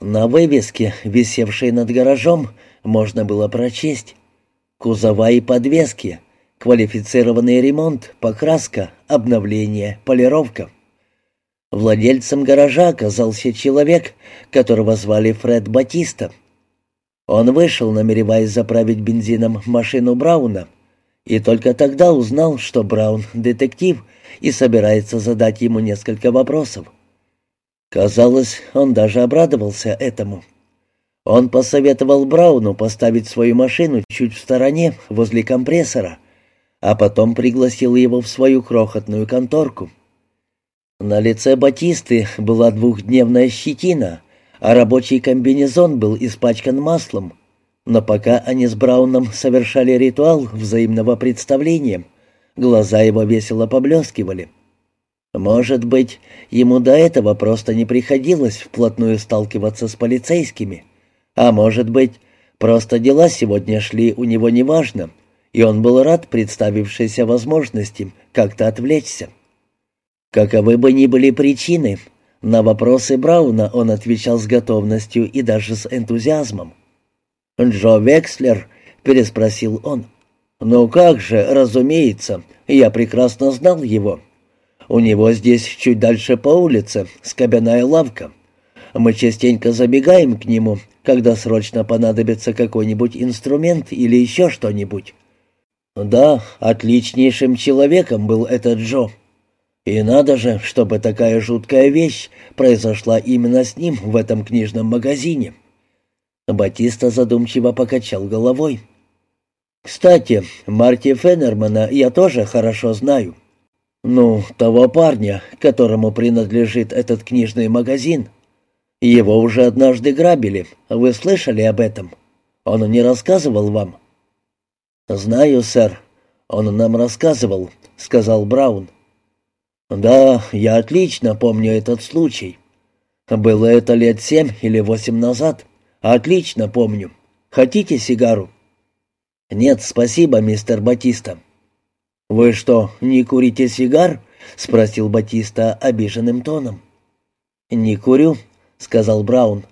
На вывеске, висевшей над гаражом, можно было прочесть «Кузова и подвески», «Квалифицированный ремонт», «Покраска», «Обновление», «Полировка». Владельцем гаража оказался человек, которого звали Фред Батиста. Он вышел, намереваясь заправить бензином машину Брауна, и только тогда узнал, что Браун — детектив и собирается задать ему несколько вопросов. Казалось, он даже обрадовался этому. Он посоветовал Брауну поставить свою машину чуть в стороне, возле компрессора, а потом пригласил его в свою крохотную конторку. На лице Батисты была двухдневная щетина, а рабочий комбинезон был испачкан маслом. Но пока они с Брауном совершали ритуал взаимного представления, глаза его весело поблескивали. Может быть, ему до этого просто не приходилось вплотную сталкиваться с полицейскими, а может быть, просто дела сегодня шли у него неважно, и он был рад представившейся возможности как-то отвлечься. Каковы бы ни были причины, на вопросы Брауна он отвечал с готовностью и даже с энтузиазмом. «Джо Векслер?» — переспросил он. «Ну как же, разумеется, я прекрасно знал его. У него здесь чуть дальше по улице скобяная лавка. Мы частенько забегаем к нему, когда срочно понадобится какой-нибудь инструмент или еще что-нибудь». «Да, отличнейшим человеком был этот Джо». И надо же, чтобы такая жуткая вещь произошла именно с ним в этом книжном магазине. Батиста задумчиво покачал головой. «Кстати, Марти Феннермана я тоже хорошо знаю. Ну, того парня, которому принадлежит этот книжный магазин. Его уже однажды грабили. Вы слышали об этом? Он не рассказывал вам?» «Знаю, сэр. Он нам рассказывал», — сказал Браун. «Да, я отлично помню этот случай. Было это лет семь или восемь назад. Отлично помню. Хотите сигару?» «Нет, спасибо, мистер Батиста». «Вы что, не курите сигар?» — спросил Батиста обиженным тоном. «Не курю», — сказал Браун.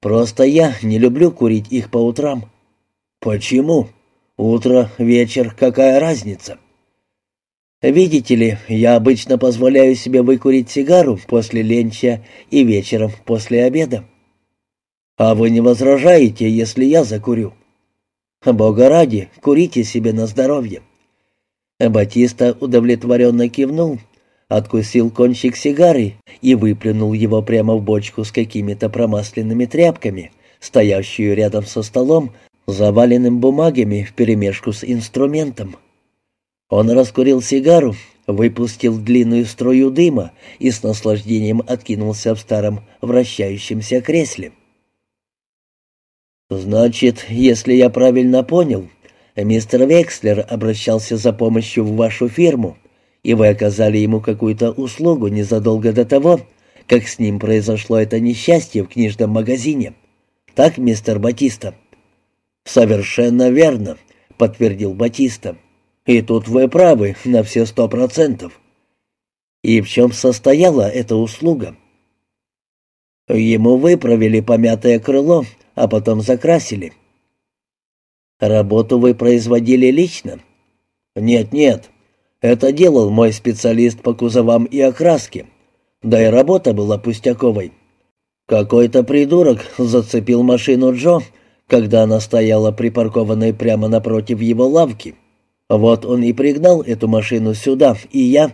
«Просто я не люблю курить их по утрам». «Почему? Утро, вечер, какая разница?» Видите ли, я обычно позволяю себе выкурить сигару после ленча и вечером после обеда. А вы не возражаете, если я закурю? Бога ради, курите себе на здоровье. Батиста удовлетворенно кивнул, откусил кончик сигары и выплюнул его прямо в бочку с какими-то промасленными тряпками, стоящую рядом со столом, заваленным бумагами вперемешку с инструментом. Он раскурил сигару, выпустил длинную струю дыма и с наслаждением откинулся в старом вращающемся кресле. «Значит, если я правильно понял, мистер Векслер обращался за помощью в вашу фирму, и вы оказали ему какую-то услугу незадолго до того, как с ним произошло это несчастье в книжном магазине. Так, мистер Батиста?» «Совершенно верно», — подтвердил Батиста. И тут вы правы на все сто процентов. И в чем состояла эта услуга? Ему выправили помятое крыло, а потом закрасили. Работу вы производили лично? Нет-нет, это делал мой специалист по кузовам и окраске. Да и работа была пустяковой. Какой-то придурок зацепил машину Джо, когда она стояла припаркованной прямо напротив его лавки. Вот он и пригнал эту машину сюда, и я...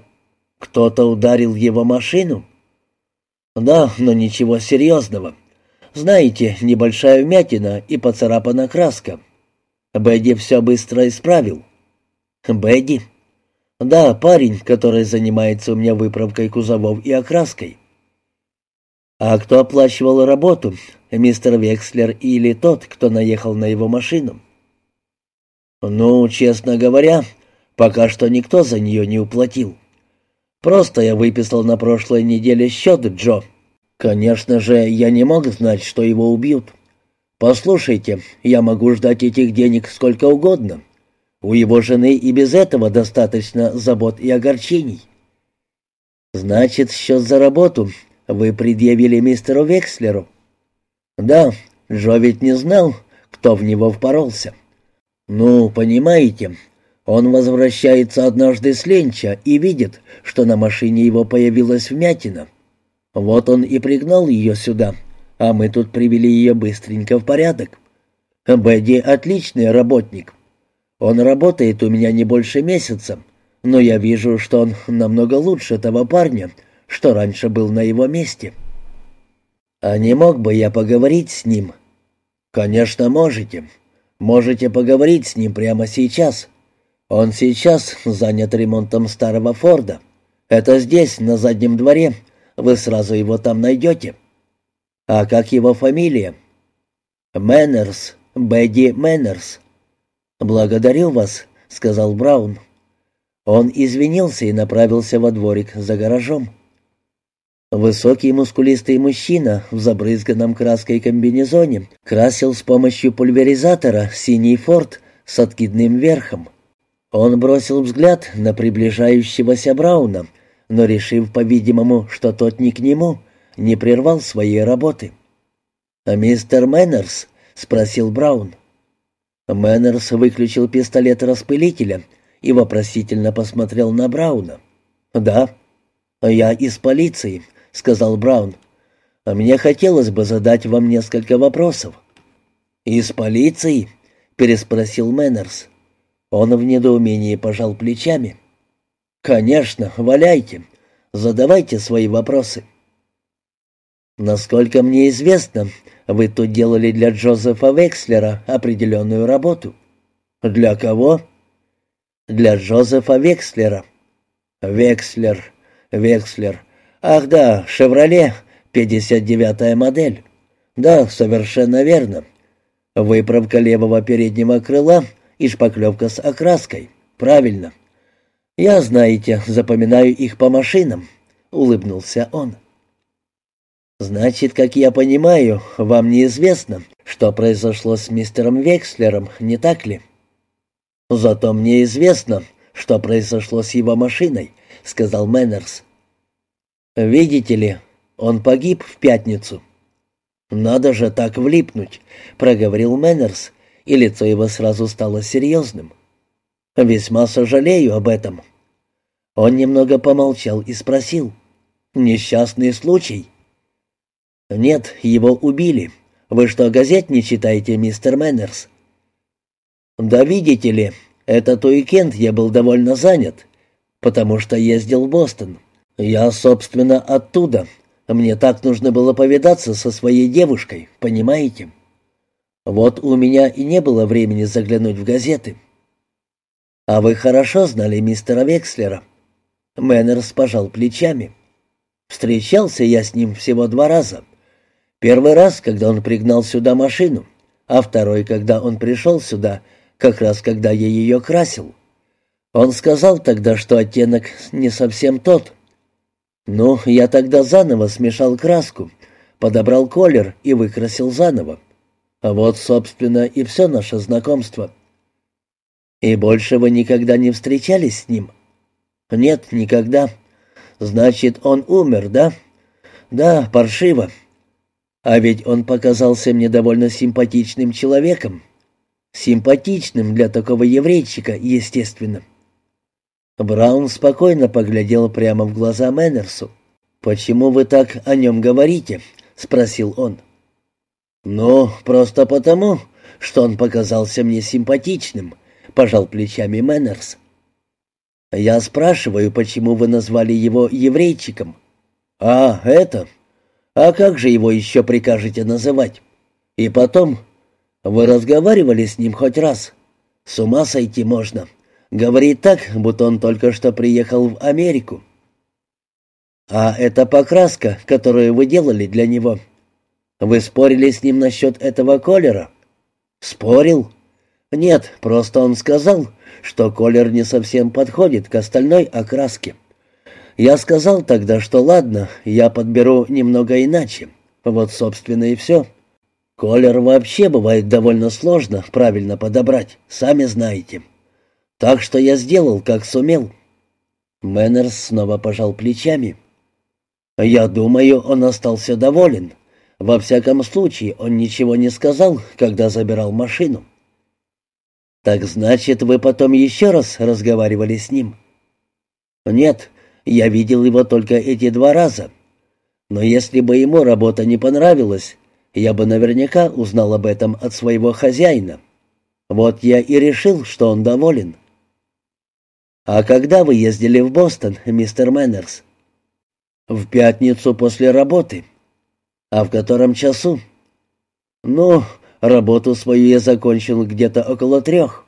Кто-то ударил его машину? Да, но ничего серьезного. Знаете, небольшая вмятина и поцарапана краска. Бэдди все быстро исправил. Бэдди? Да, парень, который занимается у меня выправкой кузовов и окраской. А кто оплачивал работу, мистер Векслер или тот, кто наехал на его машину? «Ну, честно говоря, пока что никто за нее не уплатил. Просто я выписал на прошлой неделе счет Джо. Конечно же, я не мог знать, что его убьют. Послушайте, я могу ждать этих денег сколько угодно. У его жены и без этого достаточно забот и огорчений». «Значит, счет за работу вы предъявили мистеру Векслеру?» «Да, Джо ведь не знал, кто в него впоролся. Ну, понимаете, он возвращается однажды с ленча и видит, что на машине его появилась вмятина. Вот он и пригнал ее сюда, а мы тут привели ее быстренько в порядок. Бэдди отличный работник. Он работает у меня не больше месяца, но я вижу, что он намного лучше того парня, что раньше был на его месте. А не мог бы я поговорить с ним? Конечно, можете. Можете поговорить с ним прямо сейчас. Он сейчас занят ремонтом старого Форда. Это здесь, на заднем дворе. Вы сразу его там найдете. А как его фамилия? Мэннерс, Бэдди Мэннерс. «Благодарю вас», — сказал Браун. Он извинился и направился во дворик за гаражом. Высокий мускулистый мужчина в забрызганном краской комбинезоне красил с помощью пульверизатора синий форт с откидным верхом. Он бросил взгляд на приближающегося Брауна, но, решив, по-видимому, что тот не к нему, не прервал своей работы. «А мистер Мэннерс?» — спросил Браун. Мэннерс выключил пистолет распылителя и вопросительно посмотрел на Брауна. «Да». «Я из полиции», — сказал Браун. «А мне хотелось бы задать вам несколько вопросов». «Из полиции?» — переспросил Мэннерс. Он в недоумении пожал плечами. «Конечно, валяйте. Задавайте свои вопросы». «Насколько мне известно, вы тут делали для Джозефа Векслера определенную работу». «Для кого?» «Для Джозефа Векслера». «Векслер, Векслер. Ах да, «Шевроле», 59-я модель». «Да, совершенно верно. Выправка левого переднего крыла и шпаклевка с окраской. Правильно. Я, знаете, запоминаю их по машинам», — улыбнулся он. «Значит, как я понимаю, вам неизвестно, что произошло с мистером Векслером, не так ли?» «Зато мне известно, что произошло с его машиной», — сказал Мэннерс. «Видите ли, он погиб в пятницу». «Надо же так влипнуть», — проговорил Мэннерс, и лицо его сразу стало серьезным. «Весьма сожалею об этом». Он немного помолчал и спросил. «Несчастный случай?» «Нет, его убили. Вы что, газет не читаете, мистер Мэннерс?» «Да видите ли, этот уикенд я был довольно занят, потому что ездил в Бостон. Я, собственно, оттуда. Мне так нужно было повидаться со своей девушкой, понимаете? Вот у меня и не было времени заглянуть в газеты». «А вы хорошо знали мистера Векслера?» Мэннерс пожал плечами. «Встречался я с ним всего два раза». Первый раз, когда он пригнал сюда машину, а второй, когда он пришел сюда, как раз когда я ее красил. Он сказал тогда, что оттенок не совсем тот. Ну, я тогда заново смешал краску, подобрал колер и выкрасил заново. Вот, собственно, и все наше знакомство. И больше вы никогда не встречались с ним? Нет, никогда. Значит, он умер, да? Да, паршиво. А ведь он показался мне довольно симпатичным человеком. Симпатичным для такого еврейчика, естественно. Браун спокойно поглядел прямо в глаза Мэннерсу. «Почему вы так о нем говорите?» — спросил он. «Ну, просто потому, что он показался мне симпатичным», — пожал плечами Мэннерс. «Я спрашиваю, почему вы назвали его еврейчиком?» «А, это...» А как же его еще прикажете называть? И потом, вы разговаривали с ним хоть раз? С ума сойти можно. Говорит так, будто он только что приехал в Америку. А это покраска, которую вы делали для него. Вы спорили с ним насчет этого колера? Спорил? Нет, просто он сказал, что колер не совсем подходит к остальной окраске. Я сказал тогда, что ладно, я подберу немного иначе. Вот, собственно, и все. Колер вообще бывает довольно сложно правильно подобрать, сами знаете. Так что я сделал, как сумел. Мэннерс снова пожал плечами. Я думаю, он остался доволен. Во всяком случае, он ничего не сказал, когда забирал машину. «Так значит, вы потом еще раз разговаривали с ним?» «Нет, я видел его только эти два раза. Но если бы ему работа не понравилась, я бы наверняка узнал об этом от своего хозяина. Вот я и решил, что он доволен». «А когда вы ездили в Бостон, мистер Мэннерс?» «В пятницу после работы». «А в котором часу?» «Ну, работу свою я закончил где-то около трех.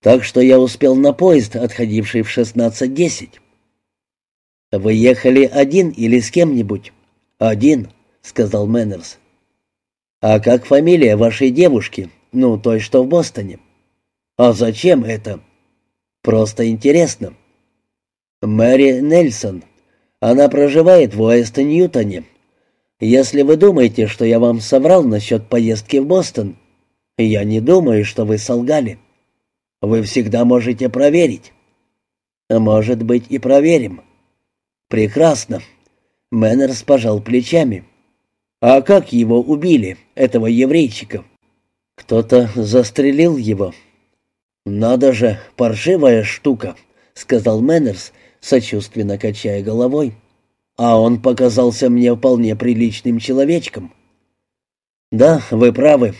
Так что я успел на поезд, отходивший в шестнадцать десять». «Вы ехали один или с кем-нибудь?» «Один», — сказал Мэннерс. «А как фамилия вашей девушки? Ну, той, что в Бостоне?» «А зачем это?» «Просто интересно». «Мэри Нельсон. Она проживает в Уэст-Ньютоне. Если вы думаете, что я вам соврал насчет поездки в Бостон, я не думаю, что вы солгали. Вы всегда можете проверить». «Может быть, и проверим». «Прекрасно». Мэннерс пожал плечами. «А как его убили, этого еврейчика?» «Кто-то застрелил его». «Надо же, паршивая штука», — сказал Мэннерс, сочувственно качая головой. «А он показался мне вполне приличным человечком». «Да, вы правы.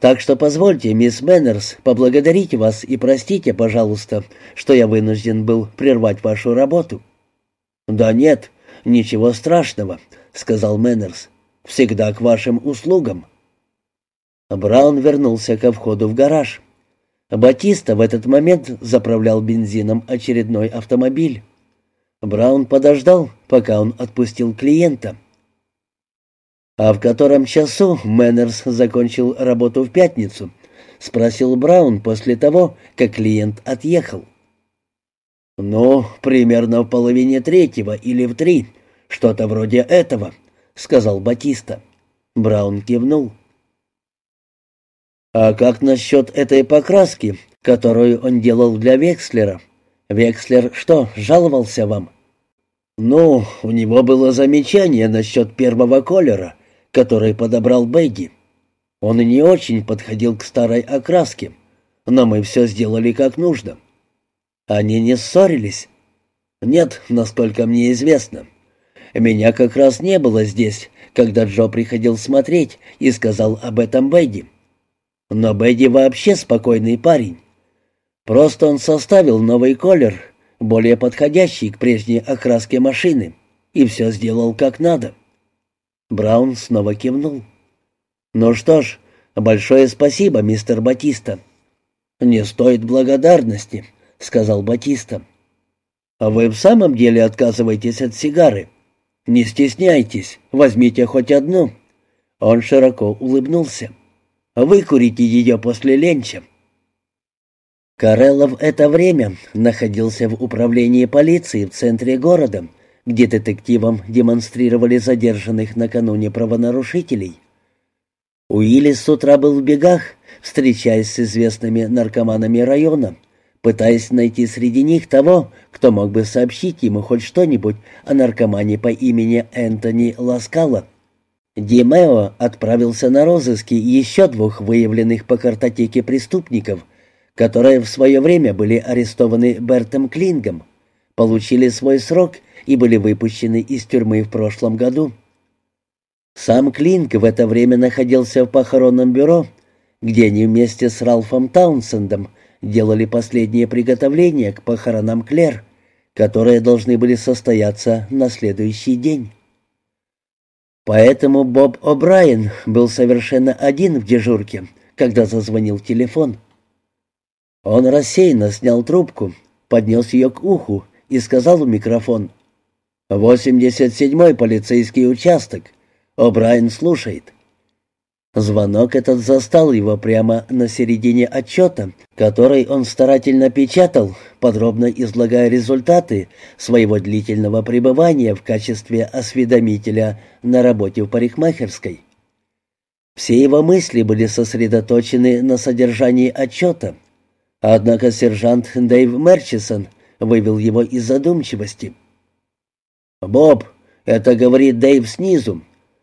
Так что позвольте, мистер Мэннерс, поблагодарить вас и простите, пожалуйста, что я вынужден был прервать вашу работу». «Да нет, ничего страшного», — сказал Мэннерс. «Всегда к вашим услугам». Браун вернулся ко входу в гараж. Батиста в этот момент заправлял бензином очередной автомобиль. Браун подождал, пока он отпустил клиента. «А в котором часу Мэннерс закончил работу в пятницу?» — спросил Браун после того, как клиент отъехал. «Ну, примерно в половине третьего или в три, что-то вроде этого», — сказал Батиста. Браун кивнул. «А как насчет этой покраски, которую он делал для Векслера? Векслер что, жаловался вам?» «Ну, у него было замечание насчет первого колера, который подобрал Бэгги. Он не очень подходил к старой окраске, но мы все сделали как нужно». «Они не ссорились?» «Нет, насколько мне известно. Меня как раз не было здесь, когда Джо приходил смотреть и сказал об этом Бэдди. Но Бэдди вообще спокойный парень. Просто он составил новый колер, более подходящий к прежней окраске машины, и все сделал как надо. Браун снова кивнул. «Ну что ж, большое спасибо, мистер Батиста». «Не стоит благодарности», — сказал Батиста. «А вы в самом деле отказываетесь от сигары? Не стесняйтесь, возьмите хоть одну». Он широко улыбнулся. Выкурите ее после ленча». Карелло в это время находился в управлении полиции в центре города, где детективам демонстрировали задержанных накануне правонарушителей. Уиллис с утра был в бегах, встречаясь с известными наркоманами района, пытаясь найти среди них того, кто мог бы сообщить ему хоть что-нибудь о наркомане по имени Энтони Ласкала. Димео отправился на розыски еще двух выявленных по картотеке преступников, которые в свое время были арестованы Бертом Клингом, получили свой срок и были выпущены из тюрьмы в прошлом году. Сам Клинг в это время находился в похоронном бюро, где они вместе с Ралфом Таунсендом делали последние приготовления к похоронам Клер, которые должны были состояться на следующий день. Поэтому Боб О'Брайен был совершенно один в дежурке, когда зазвонил телефон. Он рассеянно снял трубку, поднес ее к уху и сказал в микрофон «Восемьдесят седьмой полицейский участок. О'Брайен слушает». Звонок этот застал его прямо на середине отчета, который он старательно печатал, подробно излагая результаты своего длительного пребывания в качестве осведомителя на работе в парикмахерской. Все его мысли были сосредоточены на содержании отчета, однако сержант Дэйв Мерчисон вывел его из задумчивости. «Боб, это говорит Дэйв снизу.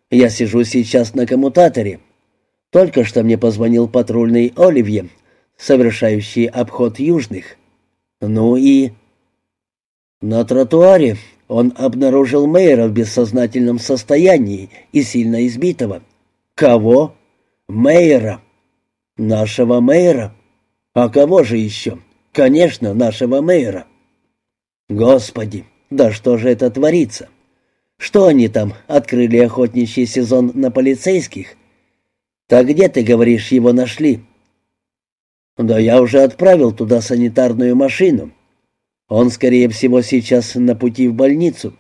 Я сижу сейчас на коммутаторе. Только что мне позвонил патрульный Оливье, совершающий обход южных. Ну и... На тротуаре он обнаружил мэра в бессознательном состоянии и сильно избитого. Кого? Мэйра. Нашего мэра. А кого же еще? Конечно, нашего мэра. Господи, да что же это творится? Что они там, открыли охотничий сезон на полицейских? Так где, ты говоришь, его нашли? Да я уже отправил туда санитарную машину. Он, скорее всего, сейчас на пути в больницу.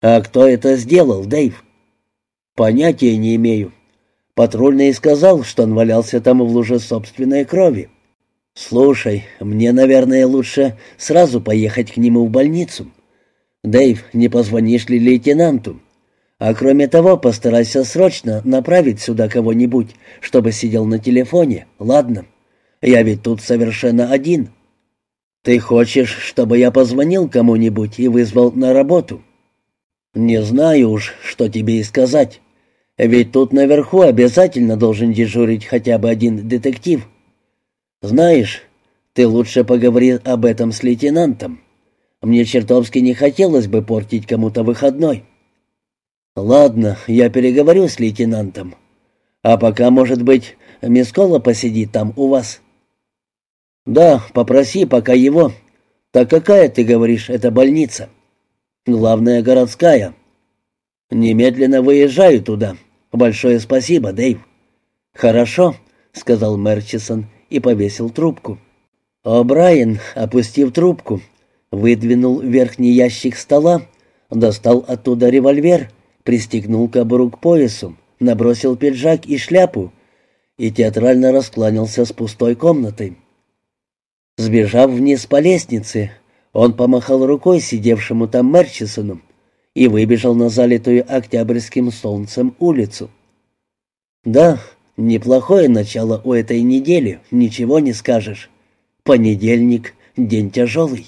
А кто это сделал, Дэйв? Понятия не имею. Патрульный сказал, что он валялся там в луже собственной крови. Слушай, мне, наверное, лучше сразу поехать к нему в больницу. Дэйв, не позвонишь ли лейтенанту? А кроме того, постарайся срочно направить сюда кого-нибудь, чтобы сидел на телефоне, ладно? Я ведь тут совершенно один. Ты хочешь, чтобы я позвонил кому-нибудь и вызвал на работу? Не знаю уж, что тебе и сказать. Ведь тут наверху обязательно должен дежурить хотя бы один детектив. Знаешь, ты лучше поговори об этом с лейтенантом. Мне чертовски не хотелось бы портить кому-то выходной. Ладно, я переговорю с лейтенантом. А пока, может быть, Мискола посидит там у вас. Да, попроси пока его. Так какая, ты говоришь, это больница? Главная городская. Немедленно выезжаю туда. Большое спасибо, Дэйв. Хорошо, сказал Мерчисон и повесил трубку. О'Брайен, опустив трубку, выдвинул верхний ящик стола, достал оттуда револьвер, пристегнул кобуру к поясу, набросил пиджак и шляпу и театрально раскланялся с пустой комнатой. Сбежав вниз по лестнице, он помахал рукой сидевшему там Мерчисону и выбежал на залитую октябрьским солнцем улицу. Да, неплохое начало у этой недели, ничего не скажешь. Понедельник — день тяжелый.